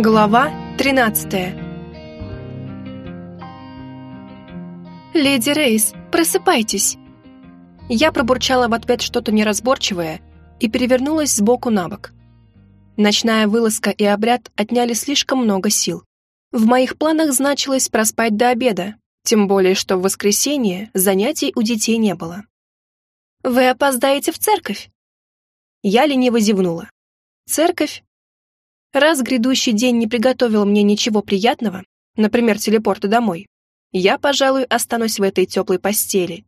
Глава 13 «Леди Рейс, просыпайтесь!» Я пробурчала в ответ что-то неразборчивое и перевернулась сбоку на бок. Ночная вылазка и обряд отняли слишком много сил. В моих планах значилось проспать до обеда, тем более, что в воскресенье занятий у детей не было. «Вы опоздаете в церковь?» Я лениво зевнула. Церковь Раз грядущий день не приготовил мне ничего приятного, например, телепорта домой, я, пожалуй, останусь в этой теплой постели.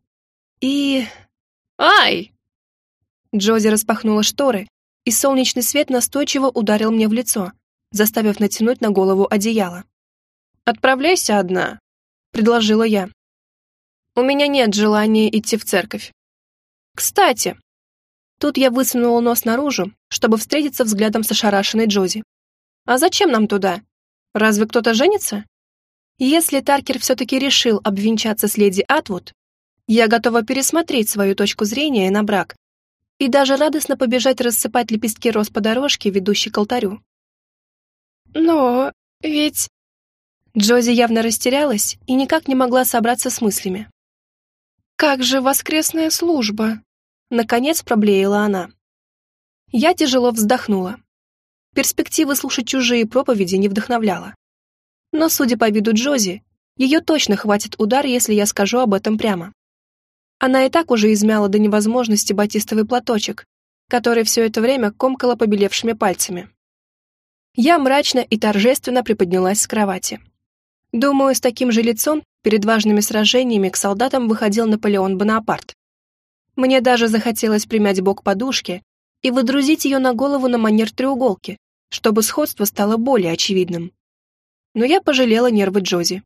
И... Ай! Джози распахнула шторы, и солнечный свет настойчиво ударил мне в лицо, заставив натянуть на голову одеяло. «Отправляйся одна», — предложила я. «У меня нет желания идти в церковь. Кстати, Тут я высунула нос наружу, чтобы встретиться взглядом с ошарашенной Джози. «А зачем нам туда? Разве кто-то женится?» Если Таркер все-таки решил обвенчаться с леди Атвуд, я готова пересмотреть свою точку зрения на брак и даже радостно побежать рассыпать лепестки роз по дорожке, ведущей к алтарю. «Но ведь...» Джози явно растерялась и никак не могла собраться с мыслями. «Как же воскресная служба?» Наконец проблеяла она. Я тяжело вздохнула. Перспектива слушать чужие проповеди не вдохновляла. Но, судя по виду Джози, ее точно хватит удар, если я скажу об этом прямо. Она и так уже измяла до невозможности батистовый платочек, который все это время комкала побелевшими пальцами. Я мрачно и торжественно приподнялась с кровати. Думаю, с таким же лицом перед важными сражениями к солдатам выходил Наполеон Бонапарт. Мне даже захотелось примять бок подушки и выдрузить ее на голову на манер треуголки, чтобы сходство стало более очевидным. Но я пожалела нервы Джози.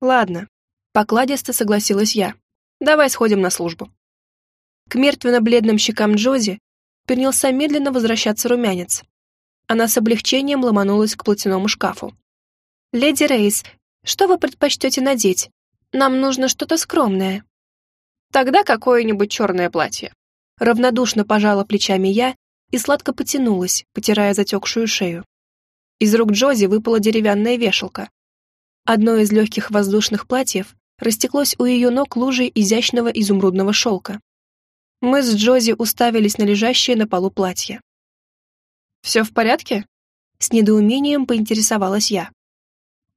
«Ладно», — покладисто согласилась я. «Давай сходим на службу». К мертвенно-бледным щекам Джози принялся медленно возвращаться румянец. Она с облегчением ломанулась к платяному шкафу. «Леди Рейс, что вы предпочтете надеть? Нам нужно что-то скромное». Тогда какое-нибудь черное платье. Равнодушно пожала плечами я и сладко потянулась, потирая затекшую шею. Из рук Джози выпала деревянная вешалка. Одно из легких воздушных платьев растеклось у ее ног лужей изящного изумрудного шелка. Мы с Джози уставились на лежащее на полу платье. «Все в порядке?» С недоумением поинтересовалась я.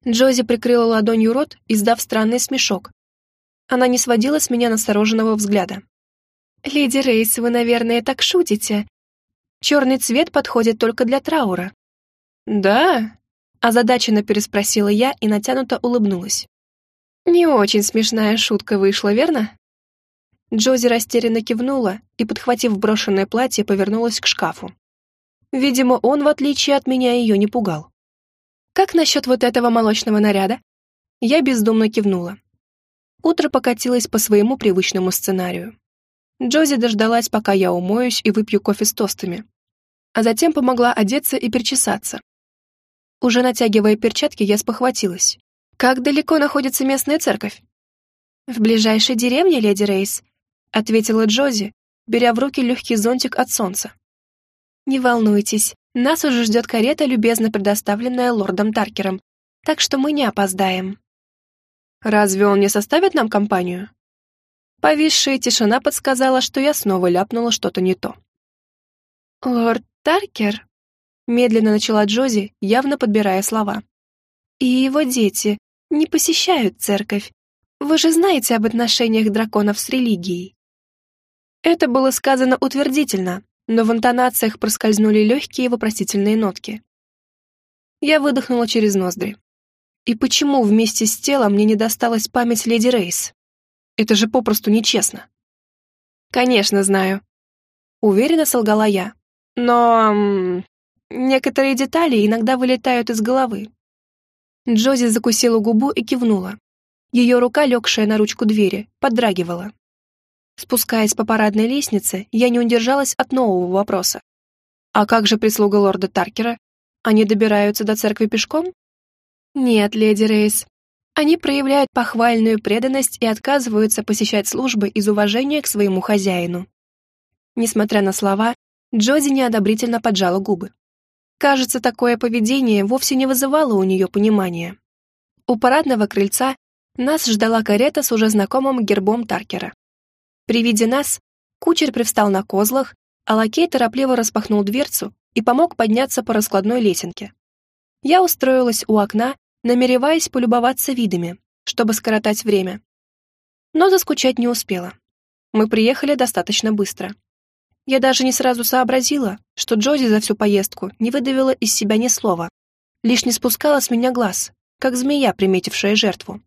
Джози прикрыла ладонью рот, издав странный смешок, она не сводила с меня настороженного взгляда. «Леди Рейс, вы, наверное, так шутите. Черный цвет подходит только для траура». «Да?» — озадаченно переспросила я и натянуто улыбнулась. «Не очень смешная шутка вышла, верно?» Джози растерянно кивнула и, подхватив брошенное платье, повернулась к шкафу. Видимо, он, в отличие от меня, ее не пугал. «Как насчет вот этого молочного наряда?» Я бездумно кивнула. Утро покатилось по своему привычному сценарию. Джози дождалась, пока я умоюсь и выпью кофе с тостами, а затем помогла одеться и причесаться. Уже натягивая перчатки, я спохватилась. «Как далеко находится местная церковь?» «В ближайшей деревне, леди Рейс», — ответила Джози, беря в руки легкий зонтик от солнца. «Не волнуйтесь, нас уже ждет карета, любезно предоставленная лордом Таркером, так что мы не опоздаем». Разве он не составит нам компанию? Повисшая тишина подсказала, что я снова ляпнула что-то не то. «Лорд Таркер?» Медленно начала Джози, явно подбирая слова. «И его дети не посещают церковь. Вы же знаете об отношениях драконов с религией». Это было сказано утвердительно, но в интонациях проскользнули легкие вопросительные нотки. Я выдохнула через ноздри. И почему вместе с телом мне не досталась память леди Рейс? Это же попросту нечестно. Конечно, знаю. Уверенно солгала я. Но... М некоторые детали иногда вылетают из головы. Джози закусила губу и кивнула. Ее рука, легшая на ручку двери, подрагивала. Спускаясь по парадной лестнице, я не удержалась от нового вопроса. «А как же прислуга лорда Таркера? Они добираются до церкви пешком?» Нет, леди Рейс. Они проявляют похвальную преданность и отказываются посещать службы из уважения к своему хозяину. Несмотря на слова, Джози неодобрительно поджала губы. Кажется, такое поведение вовсе не вызывало у нее понимания. У парадного крыльца нас ждала карета с уже знакомым гербом Таркера. При виде нас кучер привстал на козлах, а лакей торопливо распахнул дверцу и помог подняться по раскладной лесенке. Я устроилась у окна, намереваясь полюбоваться видами, чтобы скоротать время. Но заскучать не успела. Мы приехали достаточно быстро. Я даже не сразу сообразила, что Джози за всю поездку не выдавила из себя ни слова, лишь не спускала с меня глаз, как змея, приметившая жертву.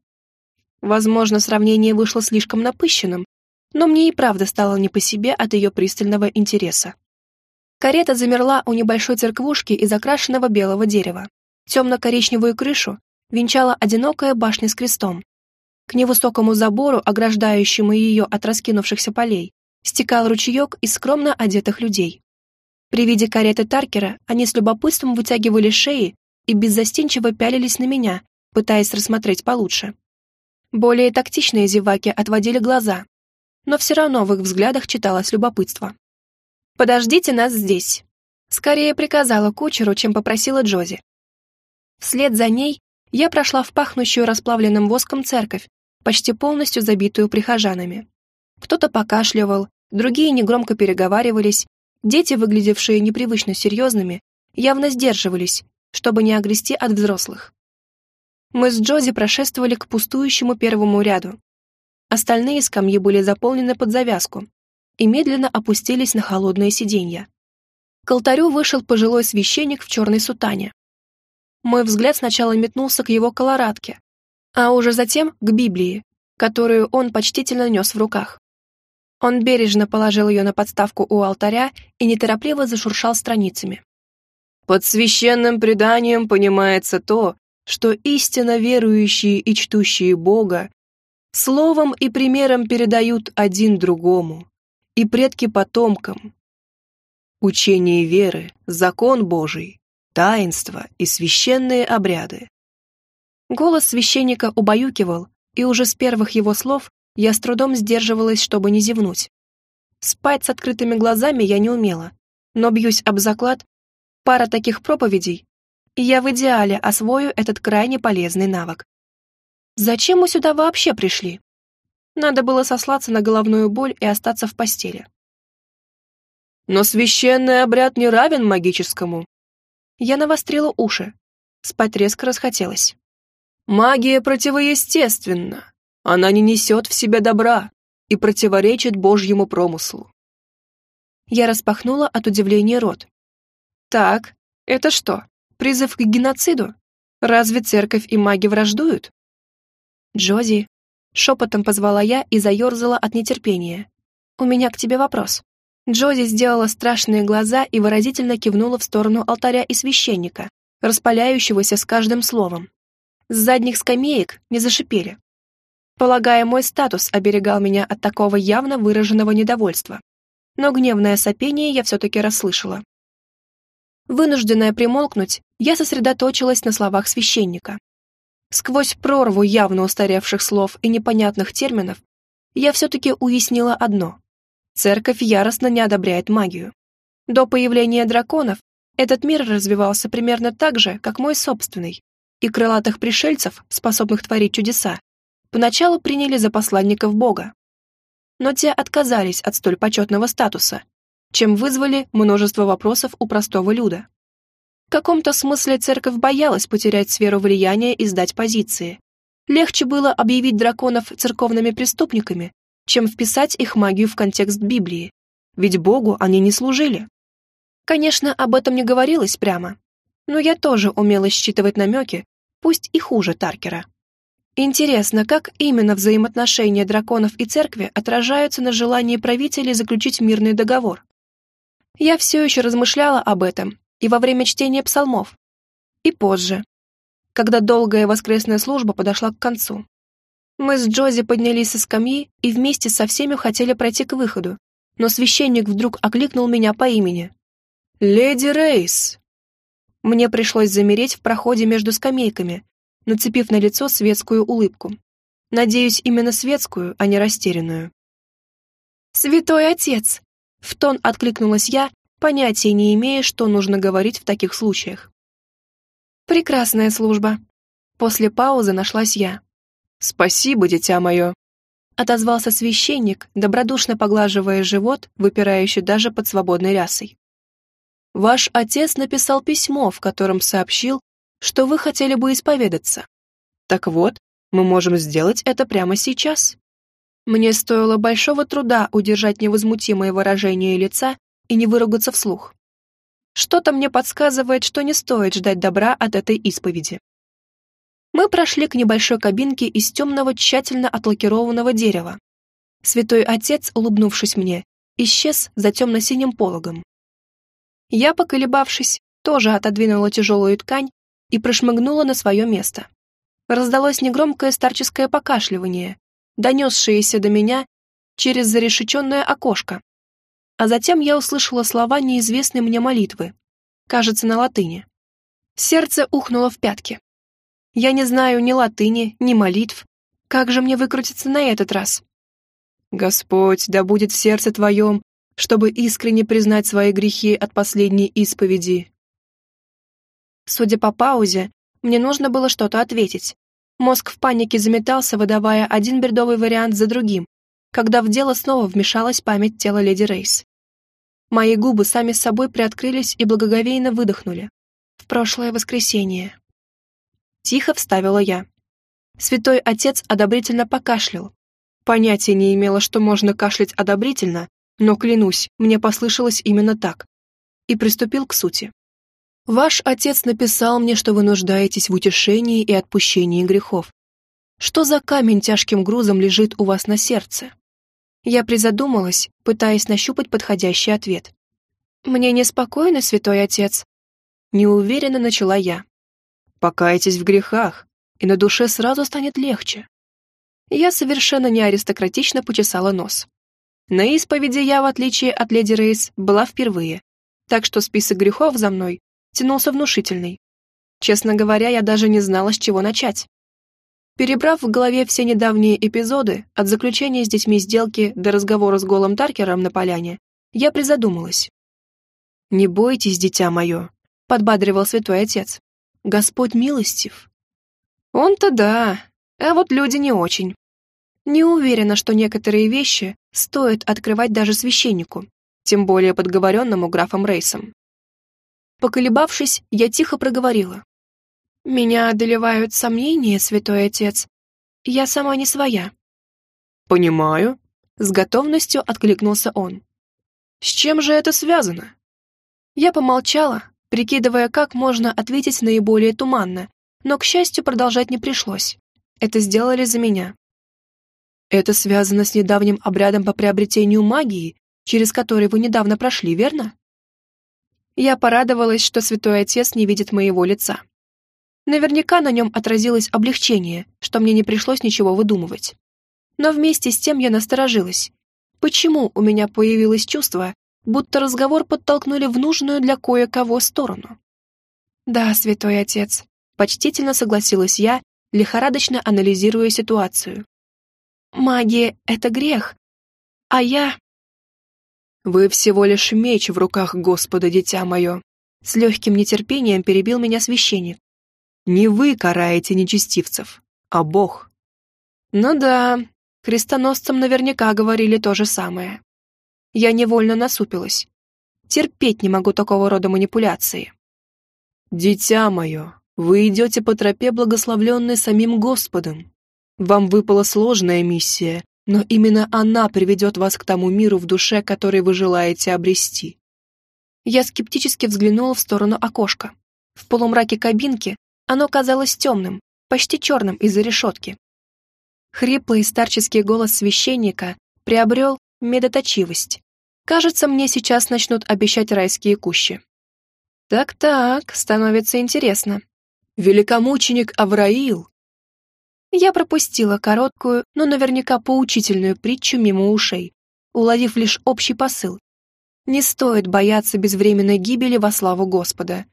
Возможно, сравнение вышло слишком напыщенным, но мне и правда стало не по себе от ее пристального интереса. Карета замерла у небольшой церквушки из окрашенного белого дерева. Темно-коричневую крышу венчала одинокая башня с крестом. К невысокому забору, ограждающему ее от раскинувшихся полей, стекал ручеек из скромно одетых людей. При виде кареты Таркера они с любопытством вытягивали шеи и беззастенчиво пялились на меня, пытаясь рассмотреть получше. Более тактичные зеваки отводили глаза, но все равно в их взглядах читалось любопытство. «Подождите нас здесь», — скорее приказала кучеру, чем попросила Джози. Вслед за ней я прошла в пахнущую расплавленным воском церковь, почти полностью забитую прихожанами. Кто-то покашливал, другие негромко переговаривались, дети, выглядевшие непривычно серьезными, явно сдерживались, чтобы не огрести от взрослых. Мы с Джози прошествовали к пустующему первому ряду. Остальные скамьи были заполнены под завязку и медленно опустились на холодные сиденья. К алтарю вышел пожилой священник в черной сутане. Мой взгляд сначала метнулся к его колорадке, а уже затем к Библии, которую он почтительно нес в руках. Он бережно положил ее на подставку у алтаря и неторопливо зашуршал страницами. «Под священным преданием понимается то, что истинно верующие и чтущие Бога словом и примером передают один другому, и предки потомкам. Учение веры, закон Божий, таинства и священные обряды. Голос священника убаюкивал, и уже с первых его слов я с трудом сдерживалась, чтобы не зевнуть. Спать с открытыми глазами я не умела, но бьюсь об заклад, пара таких проповедей, и я в идеале освою этот крайне полезный навык. Зачем мы сюда вообще пришли? Надо было сослаться на головную боль и остаться в постели. Но священный обряд не равен магическому, я навострила уши. Спать резко расхотелось. Магия противоестественна. Она не несет в себе добра и противоречит Божьему промыслу. Я распахнула от удивления рот. Так, это что, призыв к геноциду? Разве церковь и маги враждуют? Джози, шепотом позвала я и заерзала от нетерпения. У меня к тебе вопрос. Джози сделала страшные глаза и выразительно кивнула в сторону алтаря и священника, распаляющегося с каждым словом. С задних скамеек не зашипели. Полагая, мой статус оберегал меня от такого явно выраженного недовольства. Но гневное сопение я все-таки расслышала. Вынужденная примолкнуть, я сосредоточилась на словах священника. Сквозь прорву явно устаревших слов и непонятных терминов я все-таки уяснила одно. Церковь яростно не одобряет магию. До появления драконов этот мир развивался примерно так же, как мой собственный, и крылатых пришельцев, способных творить чудеса, поначалу приняли за посланников Бога. Но те отказались от столь почетного статуса, чем вызвали множество вопросов у простого люда. В каком-то смысле церковь боялась потерять сферу влияния и сдать позиции. Легче было объявить драконов церковными преступниками, чем вписать их магию в контекст Библии, ведь Богу они не служили. Конечно, об этом не говорилось прямо, но я тоже умела считывать намеки, пусть и хуже Таркера. Интересно, как именно взаимоотношения драконов и церкви отражаются на желании правителей заключить мирный договор? Я все еще размышляла об этом и во время чтения псалмов, и позже, когда долгая воскресная служба подошла к концу. Мы с Джози поднялись со скамьи и вместе со всеми хотели пройти к выходу, но священник вдруг окликнул меня по имени. «Леди Рейс!» Мне пришлось замереть в проходе между скамейками, нацепив на лицо светскую улыбку. Надеюсь, именно светскую, а не растерянную. «Святой отец!» — в тон откликнулась я, понятия не имея, что нужно говорить в таких случаях. «Прекрасная служба». После паузы нашлась я. «Спасибо, дитя мое», — отозвался священник, добродушно поглаживая живот, выпирающий даже под свободной рясой. «Ваш отец написал письмо, в котором сообщил, что вы хотели бы исповедаться. Так вот, мы можем сделать это прямо сейчас». Мне стоило большого труда удержать невозмутимое выражение лица и не выругаться вслух. Что-то мне подсказывает, что не стоит ждать добра от этой исповеди. Мы прошли к небольшой кабинке из темного, тщательно отлакированного дерева. Святой Отец, улыбнувшись мне, исчез за темно-синим пологом. Я, поколебавшись, тоже отодвинула тяжелую ткань и прошмыгнула на свое место. Раздалось негромкое старческое покашливание, донесшееся до меня через зарешеченное окошко, а затем я услышала слова неизвестной мне молитвы, кажется, на латыни. Сердце ухнуло в пятки. Я не знаю ни латыни, ни молитв. Как же мне выкрутиться на этот раз? Господь, да будет в сердце твоем, чтобы искренне признать свои грехи от последней исповеди. Судя по паузе, мне нужно было что-то ответить. Мозг в панике заметался, выдавая один бредовый вариант за другим, когда в дело снова вмешалась память тела леди Рейс. Мои губы сами собой приоткрылись и благоговейно выдохнули. В прошлое воскресенье. Тихо вставила я. Святой отец одобрительно покашлял. Понятия не имела, что можно кашлять одобрительно, но, клянусь, мне послышалось именно так. И приступил к сути. «Ваш отец написал мне, что вы нуждаетесь в утешении и отпущении грехов. Что за камень тяжким грузом лежит у вас на сердце?» Я призадумалась, пытаясь нащупать подходящий ответ. «Мне неспокойно, святой отец?» Неуверенно начала я. «Покайтесь в грехах, и на душе сразу станет легче». Я совершенно не аристократично почесала нос. На исповеди я, в отличие от леди Рейс, была впервые, так что список грехов за мной тянулся внушительный. Честно говоря, я даже не знала, с чего начать. Перебрав в голове все недавние эпизоды, от заключения с детьми сделки до разговора с голым Таркером на поляне, я призадумалась. «Не бойтесь, дитя мое», — подбадривал святой отец. «Господь милостив». «Он-то да, а вот люди не очень. Не уверена, что некоторые вещи стоит открывать даже священнику, тем более подговоренному графом Рейсом». Поколебавшись, я тихо проговорила. «Меня одолевают сомнения, святой отец. Я сама не своя». «Понимаю», — с готовностью откликнулся он. «С чем же это связано?» Я помолчала, прикидывая, как можно ответить наиболее туманно, но, к счастью, продолжать не пришлось. Это сделали за меня. «Это связано с недавним обрядом по приобретению магии, через который вы недавно прошли, верно?» Я порадовалась, что святой отец не видит моего лица. Наверняка на нем отразилось облегчение, что мне не пришлось ничего выдумывать. Но вместе с тем я насторожилась. Почему у меня появилось чувство, будто разговор подтолкнули в нужную для кое-кого сторону? «Да, святой отец», — почтительно согласилась я, лихорадочно анализируя ситуацию. «Магия — это грех, а я...» «Вы всего лишь меч в руках Господа, дитя мое», — с легким нетерпением перебил меня священник. Не вы караете нечестивцев, а Бог. Ну да, крестоносцам наверняка говорили то же самое. Я невольно насупилась. Терпеть не могу такого рода манипуляции. «Дитя мое, вы идете по тропе, благословленной самим Господом. Вам выпала сложная миссия, но именно она приведет вас к тому миру в душе, который вы желаете обрести». Я скептически взглянула в сторону окошка. В полумраке кабинки оно казалось темным, почти черным из-за решетки. Хриплый старческий голос священника приобрел медоточивость. Кажется, мне сейчас начнут обещать райские кущи. Так-так, становится интересно. Великомученик Авраил. Я пропустила короткую, но наверняка поучительную притчу мимо ушей, уловив лишь общий посыл. Не стоит бояться безвременной гибели во славу Господа.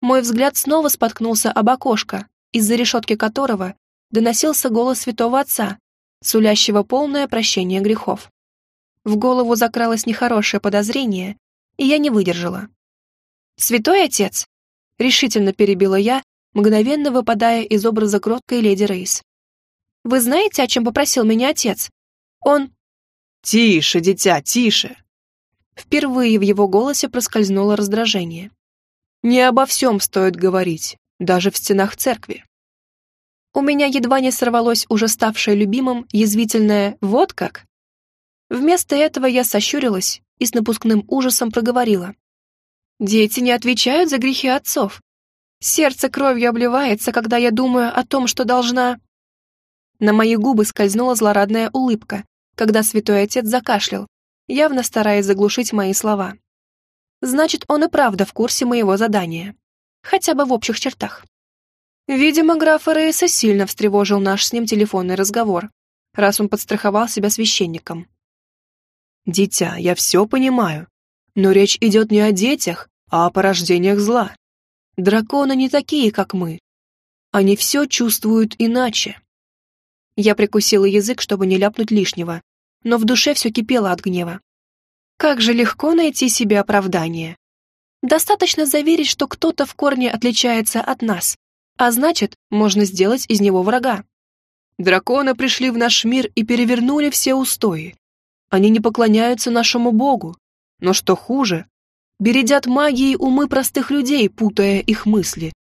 Мой взгляд снова споткнулся об окошко, из-за решетки которого доносился голос святого отца, сулящего полное прощение грехов. В голову закралось нехорошее подозрение, и я не выдержала. «Святой отец!» — решительно перебила я, мгновенно выпадая из образа кроткой леди Рейс. «Вы знаете, о чем попросил меня отец? Он...» «Тише, дитя, тише!» Впервые в его голосе проскользнуло раздражение. «Не обо всем стоит говорить, даже в стенах церкви». У меня едва не сорвалось уже ставшее любимым язвительное «вот как». Вместо этого я сощурилась и с напускным ужасом проговорила. «Дети не отвечают за грехи отцов. Сердце кровью обливается, когда я думаю о том, что должна...» На мои губы скользнула злорадная улыбка, когда святой отец закашлял, явно стараясь заглушить мои слова. Значит, он и правда в курсе моего задания. Хотя бы в общих чертах. Видимо, графа Рейса сильно встревожил наш с ним телефонный разговор, раз он подстраховал себя священником. «Дитя, я все понимаю, но речь идет не о детях, а о порождениях зла. Драконы не такие, как мы. Они все чувствуют иначе». Я прикусила язык, чтобы не ляпнуть лишнего, но в душе все кипело от гнева. Как же легко найти себе оправдание. Достаточно заверить, что кто-то в корне отличается от нас, а значит, можно сделать из него врага. Драконы пришли в наш мир и перевернули все устои. Они не поклоняются нашему богу. Но что хуже, бередят магией умы простых людей, путая их мысли.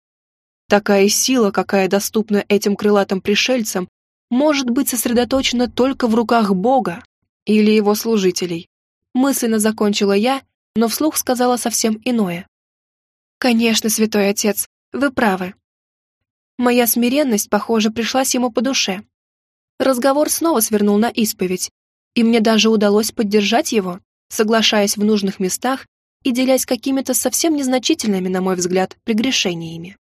Такая сила, какая доступна этим крылатым пришельцам, может быть сосредоточена только в руках бога или его служителей. Мысленно закончила я, но вслух сказала совсем иное. «Конечно, святой отец, вы правы». Моя смиренность, похоже, пришлась ему по душе. Разговор снова свернул на исповедь, и мне даже удалось поддержать его, соглашаясь в нужных местах и делясь какими-то совсем незначительными, на мой взгляд, прегрешениями.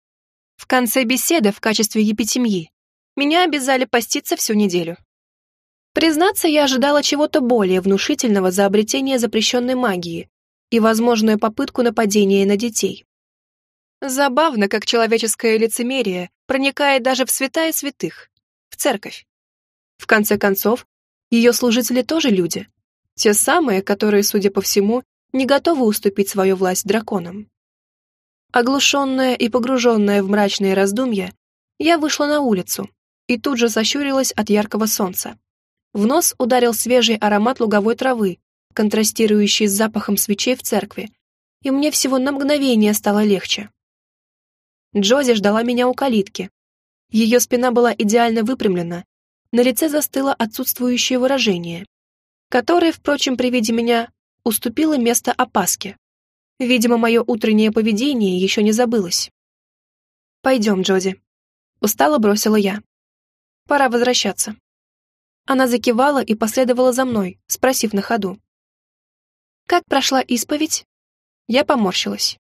В конце беседы в качестве епитемьи меня обязали поститься всю неделю. Признаться, я ожидала чего-то более внушительного за обретение запрещенной магии и возможную попытку нападения на детей. Забавно, как человеческое лицемерие проникает даже в святая святых, в церковь. В конце концов, ее служители тоже люди. Те самые, которые, судя по всему, не готовы уступить свою власть драконам. Оглушенная и погруженная в мрачные раздумья, я вышла на улицу и тут же сощурилась от яркого солнца. В нос ударил свежий аромат луговой травы, контрастирующий с запахом свечей в церкви, и мне всего на мгновение стало легче. Джози ждала меня у калитки. Ее спина была идеально выпрямлена, на лице застыло отсутствующее выражение, которое, впрочем, при виде меня уступило место опаске. Видимо, мое утреннее поведение еще не забылось. «Пойдем, Джоди», — устало бросила я. «Пора возвращаться». Она закивала и последовала за мной, спросив на ходу. «Как прошла исповедь?» Я поморщилась.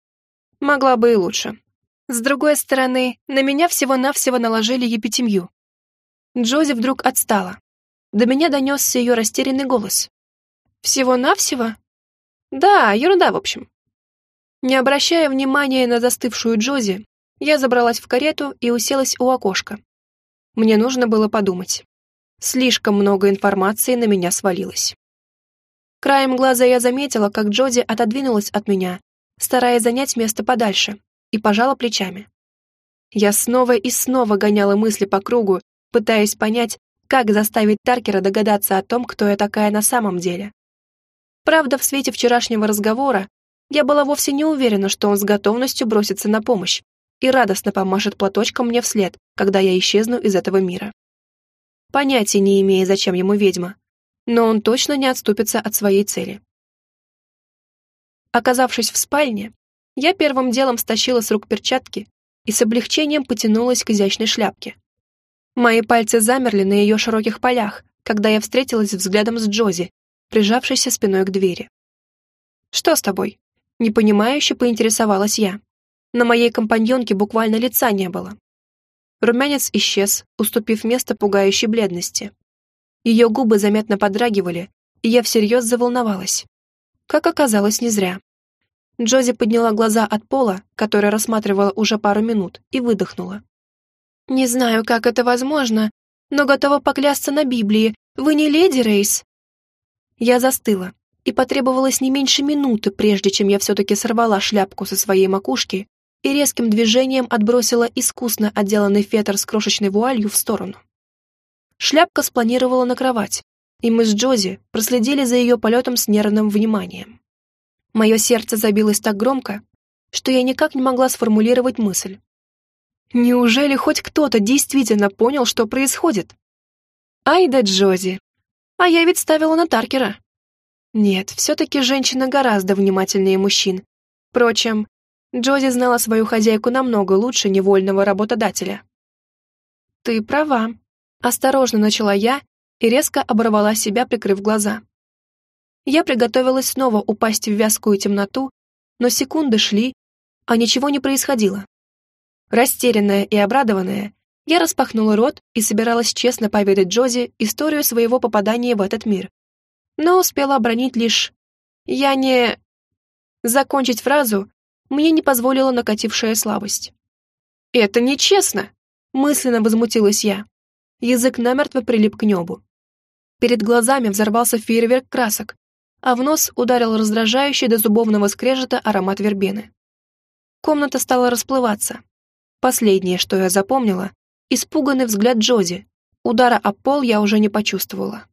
Могла бы и лучше. С другой стороны, на меня всего-навсего наложили епитемью. Джози вдруг отстала. До меня донесся ее растерянный голос. «Всего-навсего?» «Да, ерунда, в общем». Не обращая внимания на застывшую Джози, я забралась в карету и уселась у окошка. Мне нужно было подумать. Слишком много информации на меня свалилось. Краем глаза я заметила, как Джози отодвинулась от меня, стараясь занять место подальше, и пожала плечами. Я снова и снова гоняла мысли по кругу, пытаясь понять, как заставить Таркера догадаться о том, кто я такая на самом деле. Правда, в свете вчерашнего разговора я была вовсе не уверена, что он с готовностью бросится на помощь и радостно помашет платочком мне вслед, когда я исчезну из этого мира. Понятия не имея, зачем ему ведьма, но он точно не отступится от своей цели. Оказавшись в спальне, я первым делом стащила с рук перчатки и с облегчением потянулась к изящной шляпке, Мои пальцы замерли на ее широких полях, когда я встретилась взглядом с Джози, прижавшейся спиной к двери. «Что с тобой?» Непонимающе поинтересовалась я. На моей компаньонке буквально лица не было. Румянец исчез, уступив место пугающей бледности. Ее губы заметно подрагивали, и я всерьез заволновалась. Как оказалось, не зря. Джози подняла глаза от пола, который рассматривала уже пару минут, и выдохнула. «Не знаю, как это возможно, но готова поклясться на Библии. Вы не леди Рейс?» Я застыла, и потребовалось не меньше минуты, прежде чем я все-таки сорвала шляпку со своей макушки и резким движением отбросила искусно отделанный фетр с крошечной вуалью в сторону. Шляпка спланировала на кровать, и мы с Джози проследили за ее полетом с нервным вниманием. Мое сердце забилось так громко, что я никак не могла сформулировать мысль. Неужели хоть кто-то действительно понял, что происходит? Ай да Джози! А я ведь ставила на Таркера. Нет, все-таки женщина гораздо внимательнее мужчин. Впрочем, Джози знала свою хозяйку намного лучше невольного работодателя. «Ты права», — осторожно начала я и резко оборвала себя, прикрыв глаза. Я приготовилась снова упасть в вязкую темноту, но секунды шли, а ничего не происходило. Растерянная и обрадованная, я распахнула рот и собиралась честно поведать Джози историю своего попадания в этот мир. Но успела обронить лишь «я не...» Закончить фразу мне не позволила накатившая слабость. «Это нечестно!» — мысленно возмутилась я. Язык намертво прилип к небу. Перед глазами взорвался фейерверк красок, а в нос ударил раздражающий до зубовного скрежета аромат вербены. Комната стала расплываться. Последнее, что я запомнила, испуганный взгляд Джози. Удара о пол я уже не почувствовала.